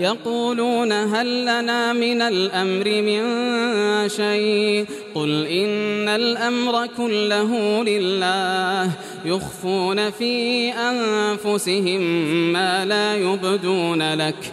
يقولون هل لنا من الأمر من شيء؟ قل إن الأمر كله لله. يخفون في أنفسهم ما لا يبدون لك.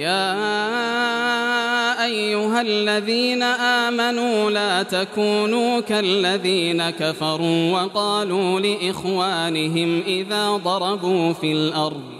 يا أيها الذين آمنوا لا تكونوا كالذين كفروا وقالوا لإخوانهم إذا ضربوا في الأرض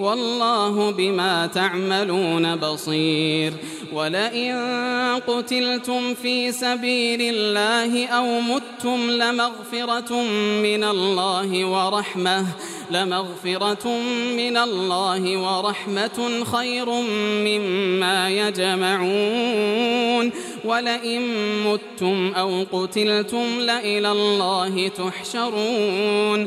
والله بما تعملون بصير. ولئن قتلتم في سبيل الله أو متم لمغفرة من الله ورحمة لمغفرة من الله ورحمة خير مما يجمعون. ولئن متم أو قتلتم لإلى الله تحشرون.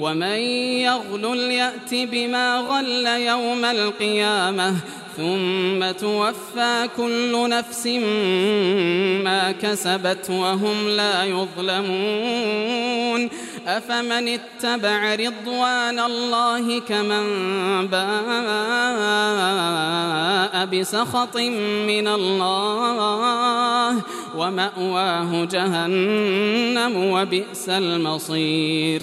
ومن يغل يأت بما غل يوم القيامة ثم توفى كل نفس ما كسبت وهم لا يظلمون. أفمن اتبع رضوان الله كمن باء بسخط من الله؟ ومأواه جهنم وبئس المصير.